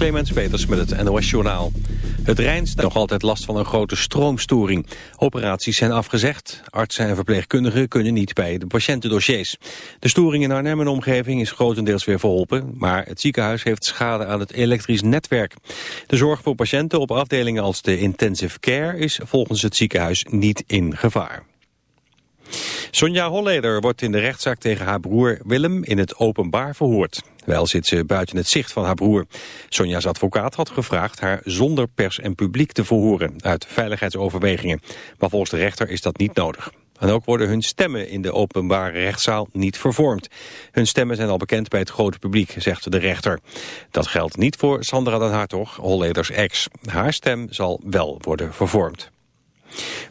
Clemens Peters met het NOS Journaal. Het Rijn staat nog altijd last van een grote stroomstoring. Operaties zijn afgezegd. Artsen en verpleegkundigen kunnen niet bij de patiëntendossiers. De storing in Arnhem en omgeving is grotendeels weer verholpen... maar het ziekenhuis heeft schade aan het elektrisch netwerk. De zorg voor patiënten op afdelingen als de intensive care... is volgens het ziekenhuis niet in gevaar. Sonja Holleder wordt in de rechtszaak tegen haar broer Willem in het openbaar verhoord. Wel zit ze buiten het zicht van haar broer. Sonja's advocaat had gevraagd haar zonder pers en publiek te verhoren uit veiligheidsoverwegingen. Maar volgens de rechter is dat niet nodig. En ook worden hun stemmen in de openbare rechtszaal niet vervormd. Hun stemmen zijn al bekend bij het grote publiek, zegt de rechter. Dat geldt niet voor Sandra den Hartog, Holleders ex. Haar stem zal wel worden vervormd.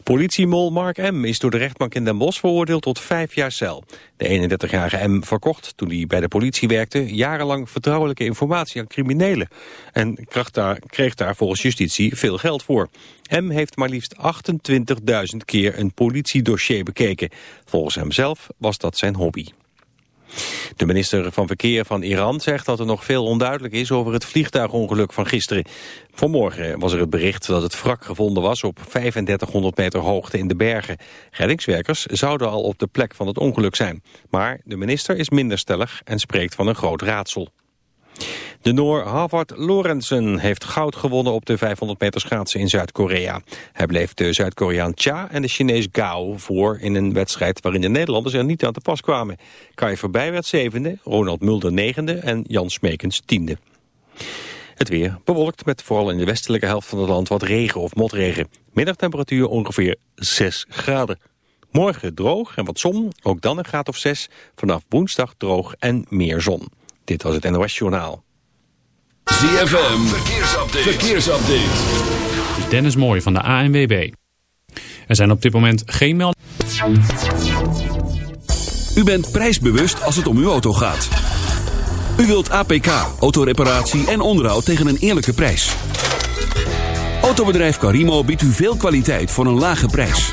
Politiemol Mark M. is door de rechtbank in Den Bosch veroordeeld tot vijf jaar cel. De 31-jarige M. verkocht, toen hij bij de politie werkte, jarenlang vertrouwelijke informatie aan criminelen. En daar, kreeg daar volgens justitie veel geld voor. M. heeft maar liefst 28.000 keer een politiedossier bekeken. Volgens hemzelf was dat zijn hobby. De minister van Verkeer van Iran zegt dat er nog veel onduidelijk is over het vliegtuigongeluk van gisteren. Vanmorgen was er het bericht dat het wrak gevonden was op 3500 meter hoogte in de bergen. Reddingswerkers zouden al op de plek van het ongeluk zijn. Maar de minister is minder stellig en spreekt van een groot raadsel. De Noor Havard Lorenzen heeft goud gewonnen op de 500 meter schaatsen in Zuid-Korea. Hij bleef de Zuid-Koreaan Cha en de Chinees Gao voor in een wedstrijd waarin de Nederlanders er niet aan te pas kwamen. Kai voorbij werd zevende, Ronald Mulder negende en Jan Smekens tiende. Het weer bewolkt met vooral in de westelijke helft van het land wat regen of motregen. Middagtemperatuur ongeveer 6 graden. Morgen droog en wat zon, ook dan een graad of 6. Vanaf woensdag droog en meer zon. Dit was het NOS Journaal. ZFM, verkeersupdate. verkeersupdate. Dennis Mooi van de ANWB. Er zijn op dit moment geen meldingen. U bent prijsbewust als het om uw auto gaat. U wilt APK, autoreparatie en onderhoud tegen een eerlijke prijs. Autobedrijf Carimo biedt u veel kwaliteit voor een lage prijs.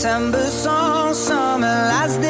September song, summer last day.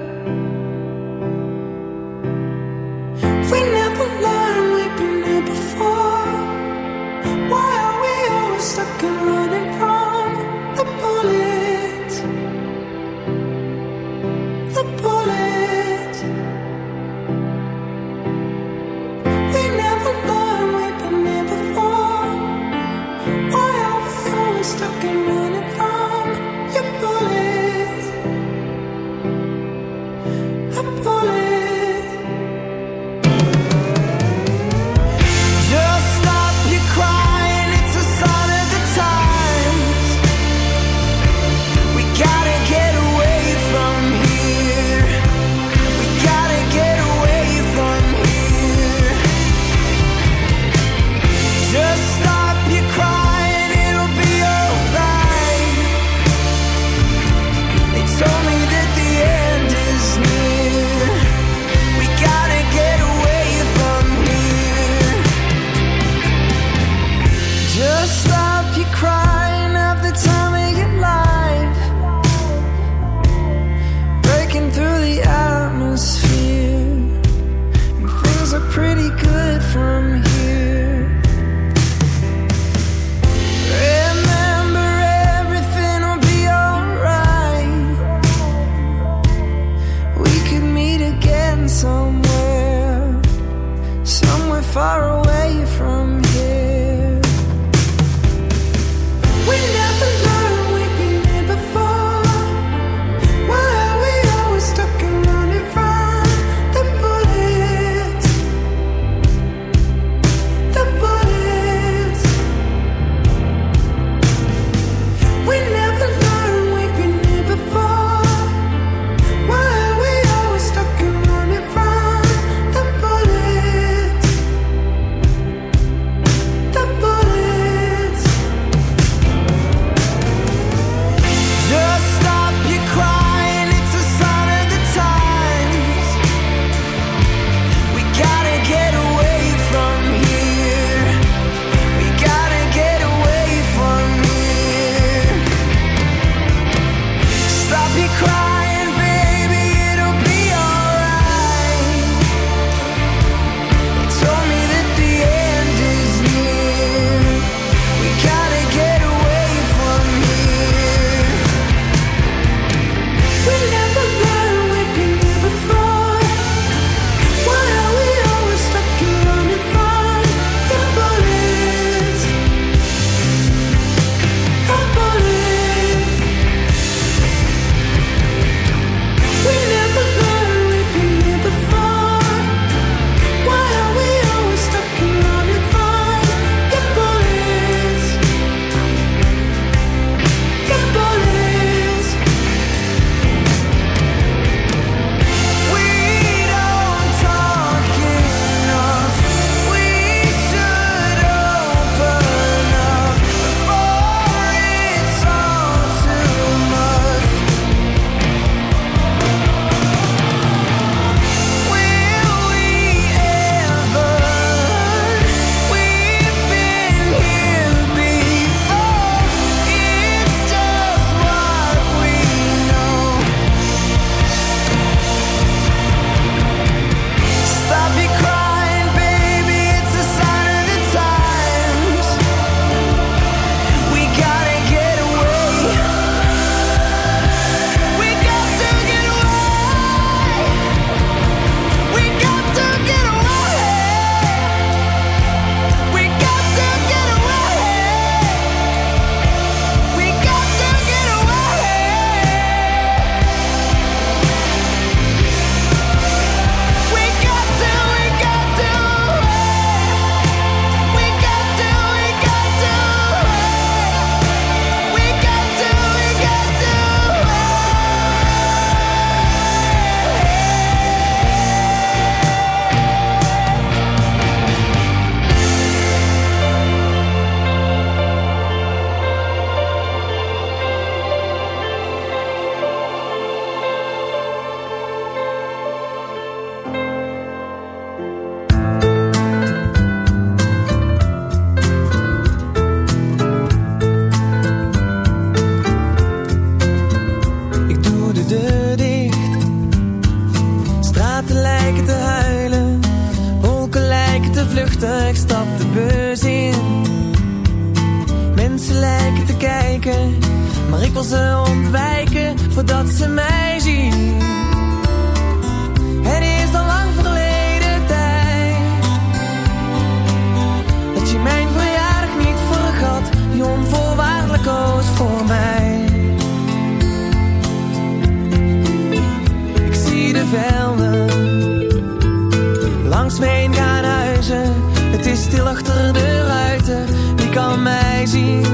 langs me heen gaan huizen. Het is stil achter de ruiten, wie kan mij zien?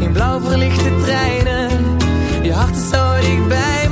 In blauw verlichte treinen, je hart is zo dichtbij me.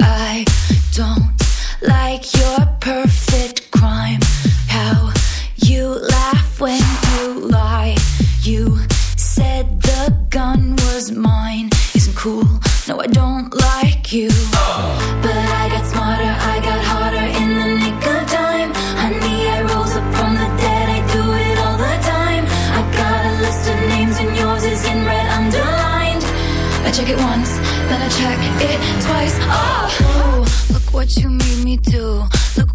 I don't like your perfect.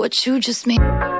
What you just made.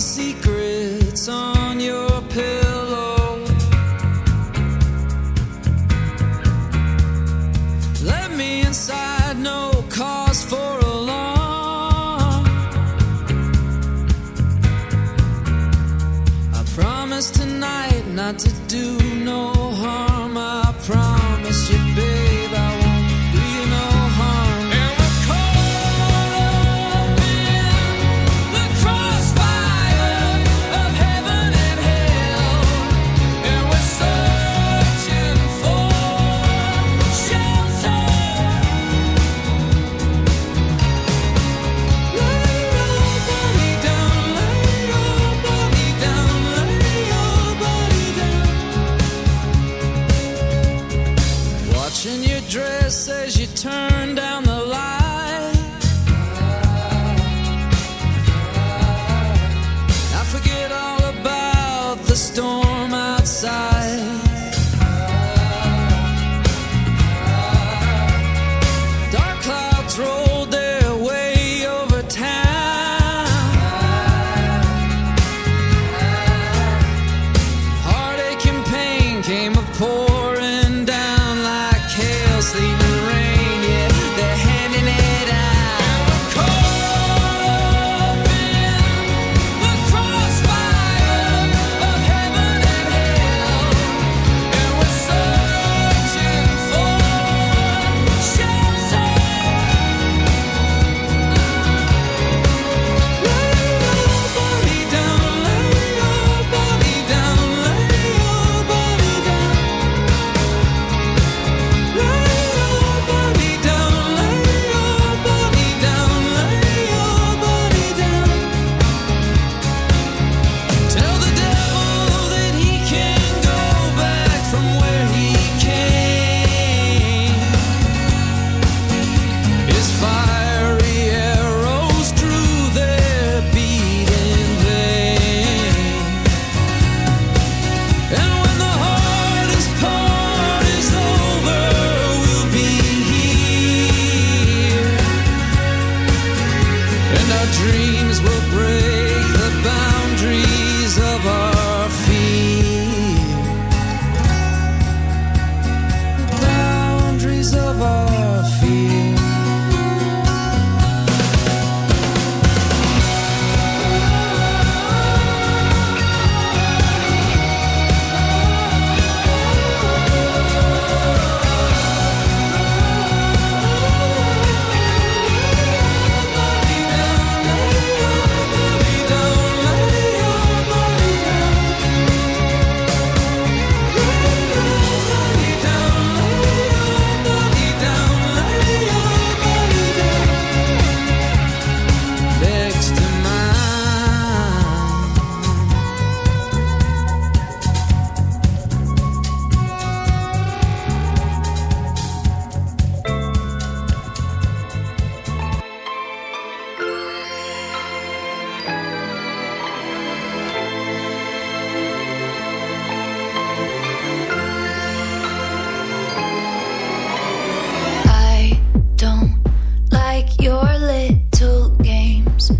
secret.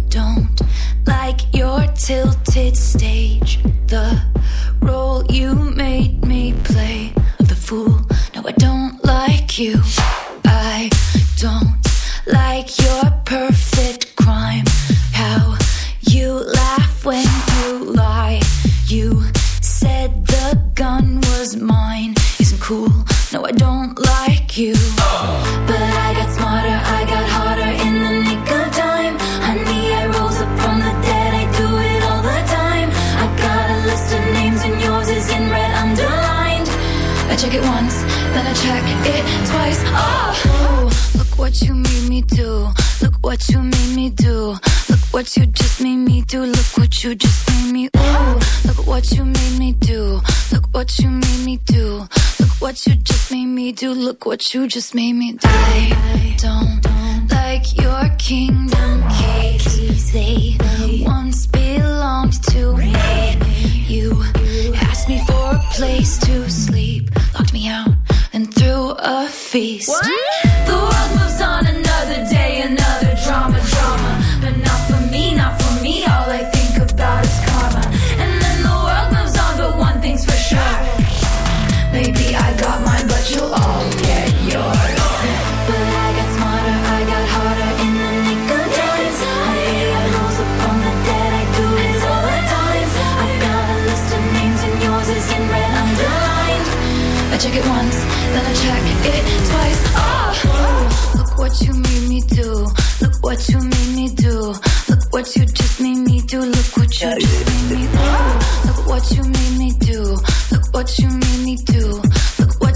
Don't you just made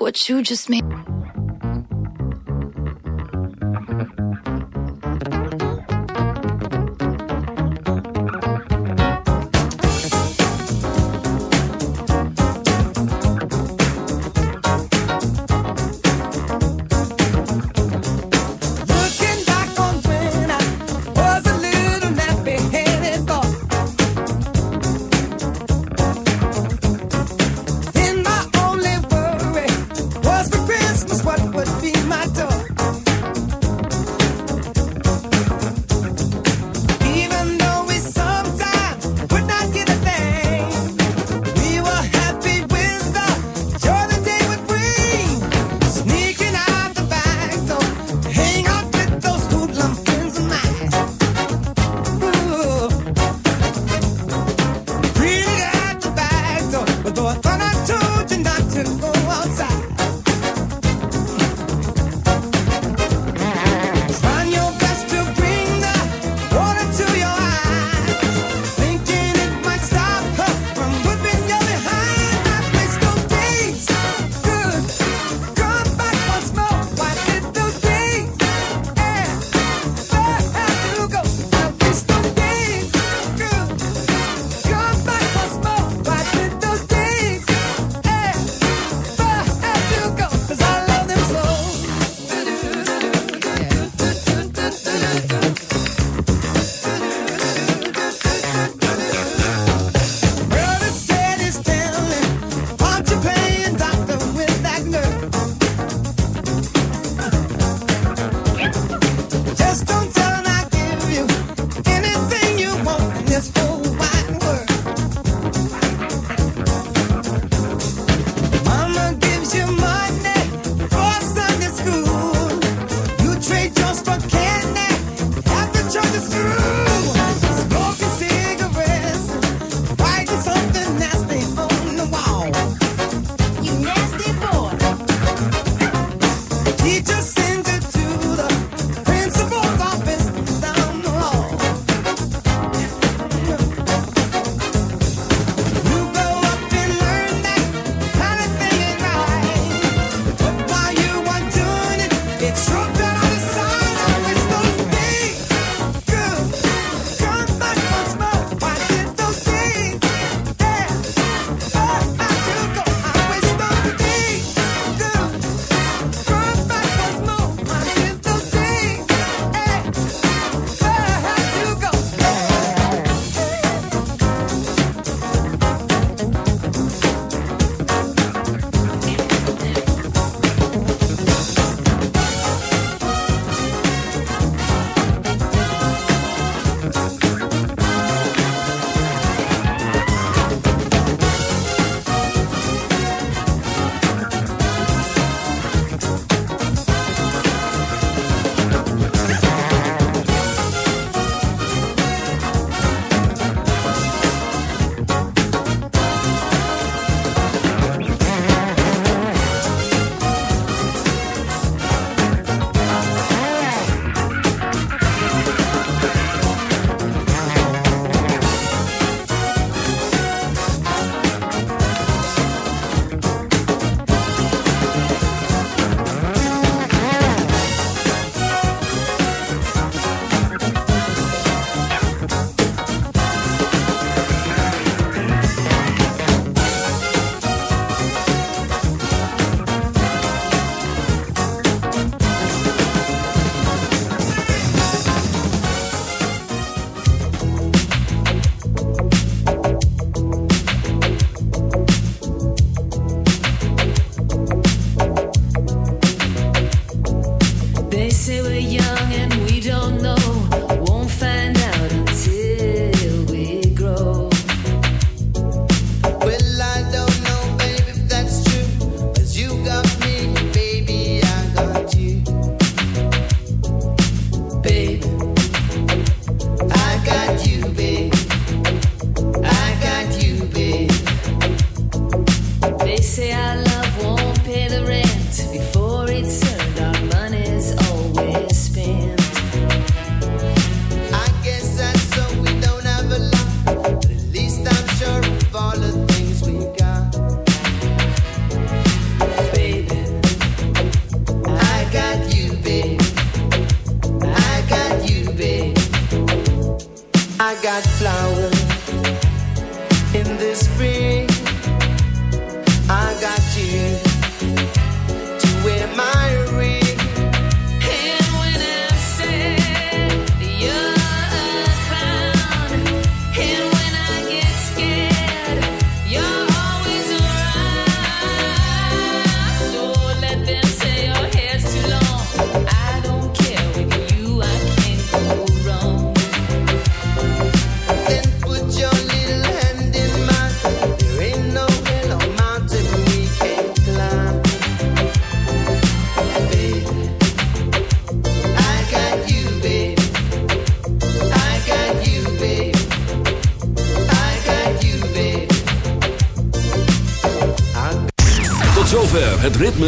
What you just made.